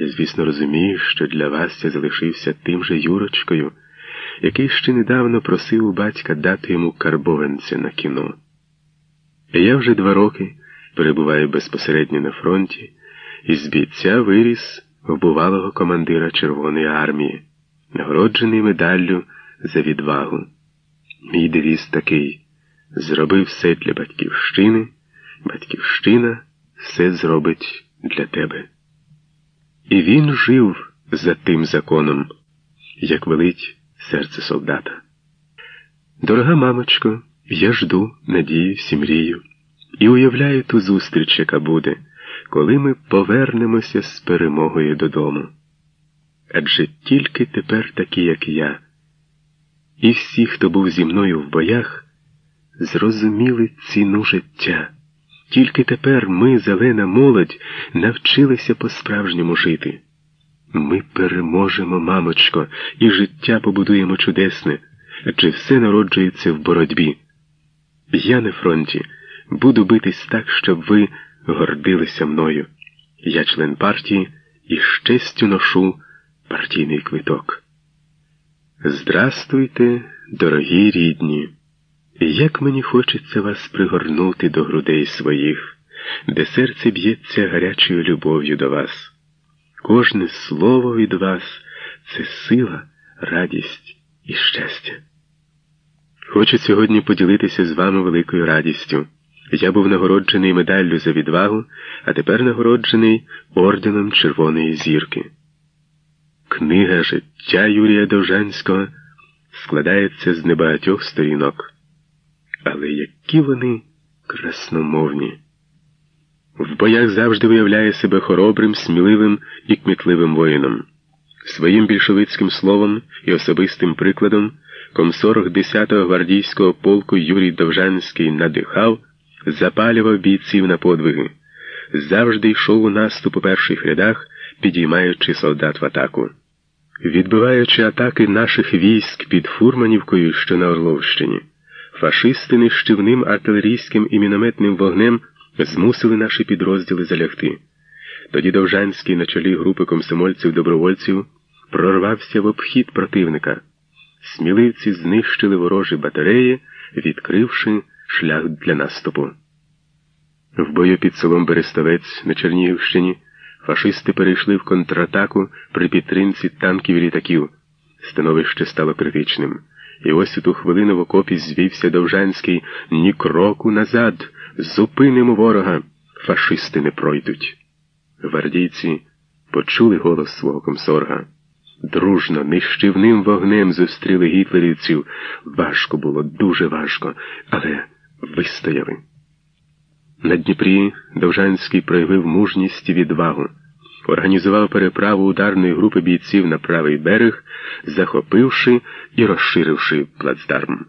Звісно, розумію, що для вас я залишився тим же Юрочкою, який ще недавно просив у батька дати йому карбованця на кіно. Я вже два роки перебуваю безпосередньо на фронті і з бійця виріс вбувалого командира Червоної армії, нагороджений медаллю за відвагу. Мій девіз такий зроби все для батьківщини, батьківщина все зробить для тебе. І він жив за тим законом, як велить серце солдата. Дорога мамочко, я жду, надіюсь, мрію, і уявляю ту зустріч, яка буде, коли ми повернемося з перемогою додому. Адже тільки тепер такі, як я, і всі, хто був зі мною в боях, зрозуміли ціну життя. Тільки тепер ми, зелена молодь, навчилися по-справжньому жити. Ми переможемо, мамочко, і життя побудуємо чудесне, адже все народжується в боротьбі. Я на фронті буду битись так, щоб ви гордилися мною. Я член партії і з честю ношу партійний квиток. Здрастуйте, дорогі рідні! Як мені хочеться вас пригорнути до грудей своїх, де серце б'ється гарячою любов'ю до вас. Кожне слово від вас це сила, радість і щастя. Хочу сьогодні поділитися з вами великою радістю. Я був нагороджений медаллю за відвагу, а тепер нагороджений орденом Червоної зірки. Книга життя Юрія Довжанського складається з небагатьох сторінок. Але які вони красномовні. В боях завжди виявляє себе хоробрим, сміливим і кмітливим воїном. Своїм більшовицьким словом і особистим прикладом комсорг 10-го гвардійського полку Юрій Довжанський надихав, запалював бійців на подвиги, завжди йшов у наступ у перших рядах, підіймаючи солдат в атаку. Відбиваючи атаки наших військ під Фурманівкою, що на Орловщині, фашисти нищівним артилерійським і мінометним вогнем змусили наші підрозділи залягти. Тоді Довжанський на чолі групи комсомольців-добровольців прорвався в обхід противника. Сміливці знищили ворожі батареї, відкривши шлях для наступу. В бою під селом Берестовець на Чернігівщині фашисти перейшли в контратаку при підтримці танків і літаків. Становище стало критичним. І ось у ту хвилину в окопі звівся Довжанський ні кроку назад. Зупинимо ворога, фашисти не пройдуть. Гвардійці почули голос свого комсорга. Дружно, нищівним вогнем зустріли гітлерівців. Важко було, дуже важко, але вистояли. На Дніпрі Довжанський проявив мужність і відвагу, організував переправу ударної групи бійців на правий берег, захопивши і розширивши плацдарм.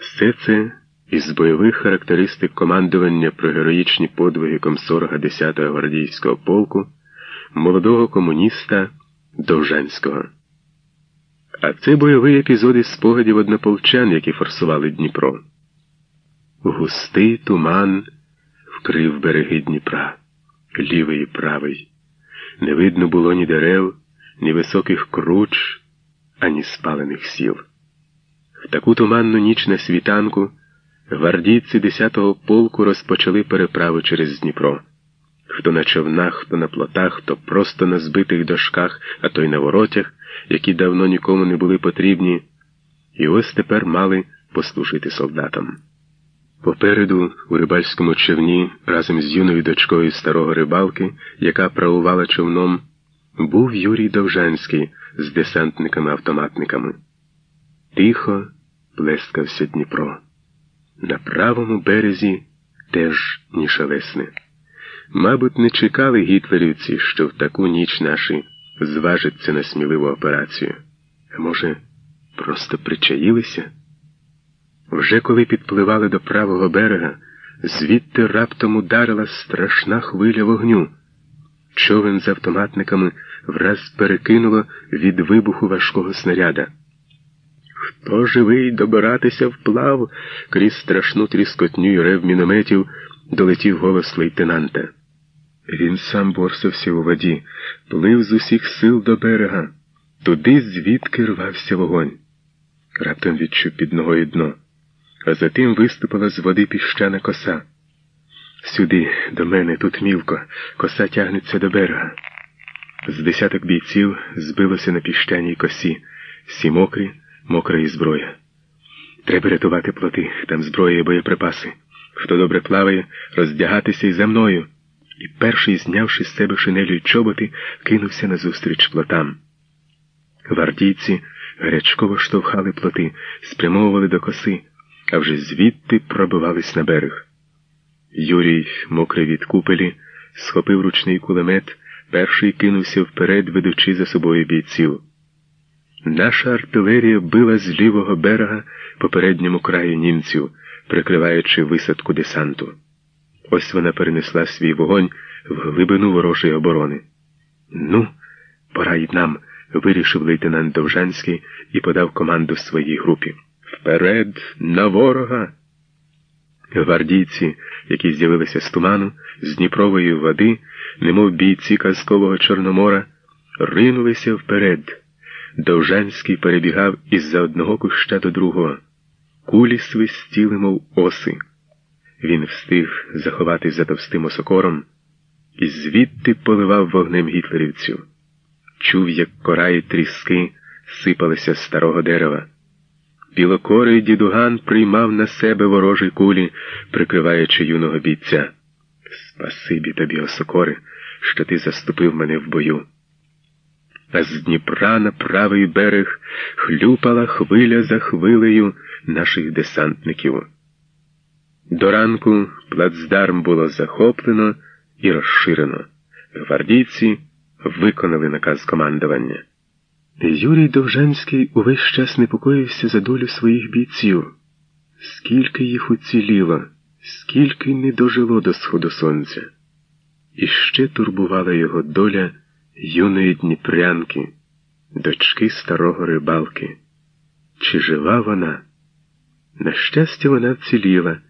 Все це із бойових характеристик командування про героїчні подвиги комсорга 10-го гвардійського полку, молодого комуніста Довжанського. А це бойовий епізод із спогадів однополчан, які форсували Дніпро. Густий туман вкрив береги Дніпра, лівий і правий. Не видно було ні дерев, ні високих круч, ані спалених сіл. В таку туманну ніч на світанку гвардійці 10-го полку розпочали переправу через Дніпро. Хто на човнах, хто на плотах, хто просто на збитих дошках, а то й на воротях, які давно нікому не були потрібні, і ось тепер мали послужити солдатам. Попереду, у рибальському човні, разом з юною дочкою старого рибалки, яка правувала човном, був Юрій Довжанський з десантниками-автоматниками. Тихо плескався Дніпро. На правому березі теж ні шелесне. Мабуть, не чекали гітлерівці, що в таку ніч наші зважаться на сміливу операцію. А може, просто причаїлися? Вже коли підпливали до правого берега, звідти раптом ударила страшна хвиля вогню. Човен з автоматниками враз перекинуло від вибуху важкого снаряда. Хто живий добиратися вплав? крізь страшну тріскотню й рев мінометів долетів голос лейтенанта. Він сам борсався у воді, плив з усіх сил до берега, туди, звідки рвався вогонь. Раптом відчув під ногою дно, а затим виступила з води піщана коса. Сюди, до мене, тут мілко, коса тягнеться до берега. З десяток бійців збилося на піщаній косі, всі мокрі, мокра і зброя. Треба рятувати плоти, там зброя і боєприпаси. Хто добре плаває, роздягатися і за мною. І перший, знявши з себе шинелю й чоботи, кинувся назустріч плотам. Гвардійці гарячково штовхали плоти, спрямовували до коси, а вже звідти пробивались на берег. Юрій, мокрий від купелі, схопив ручний кулемет, перший кинувся вперед, ведучи за собою бійців. Наша артилерія била з лівого берега по передньому краю німців, прикриваючи висадку десанту. Ось вона перенесла свій вогонь в глибину ворожої оборони. Ну, пора й нам, вирішив лейтенант Довжанський і подав команду своїй групі. Вперед на ворога! Гвардійці, які з'явилися з туману, з Дніпрової води, немов бійці казкового Чорномора, ринулися вперед. Довжанський перебігав із-за одного куща до другого. Кулі свистіли, мов оси. Він встиг заховатись за товстим осокором і звідти поливав вогнем гітлерівців. Чув, як кора і тріски сипалися з старого дерева. Білокорий дідуган приймав на себе ворожі кулі, прикриваючи юного бійця. Спасибі тобі, осокори, що ти заступив мене в бою. А з Дніпра на правий берег хлюпала хвиля за хвилею наших десантників. До ранку плацдарм було захоплено і розширено. Гвардійці виконали наказ командування. Юрій Довжанський увесь час непокоївся за долю своїх бійців. Скільки їх уціліло, скільки не дожило до сходу сонця. І ще турбувала його доля юної дніпрянки, дочки старого рибалки. Чи жива вона? На щастя, вона вціліла,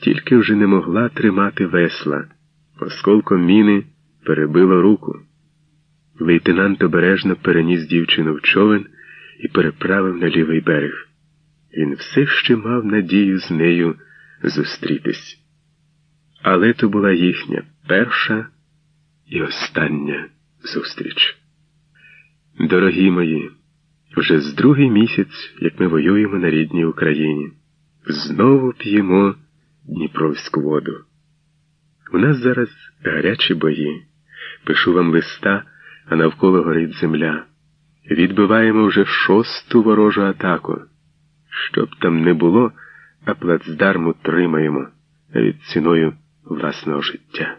тільки вже не могла тримати весла. Осколком міни перебило руку. Лейтенант обережно переніс дівчину в човен і переправив на лівий берег. Він все ще мав надію з нею зустрітись. Але то була їхня перша і остання зустріч. Дорогі мої, вже з другий місяць, як ми воюємо на рідній Україні, знову п'ємо Дніпровську воду. У нас зараз гарячі бої. Пишу вам листа а навколо горить земля. Відбиваємо вже шосту ворожу атаку. Щоб там не було, а плацдарму тримаємо навіть ціною власного життя.